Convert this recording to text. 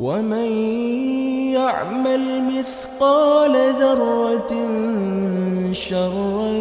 ومن يعمل مثقال ذرة شرا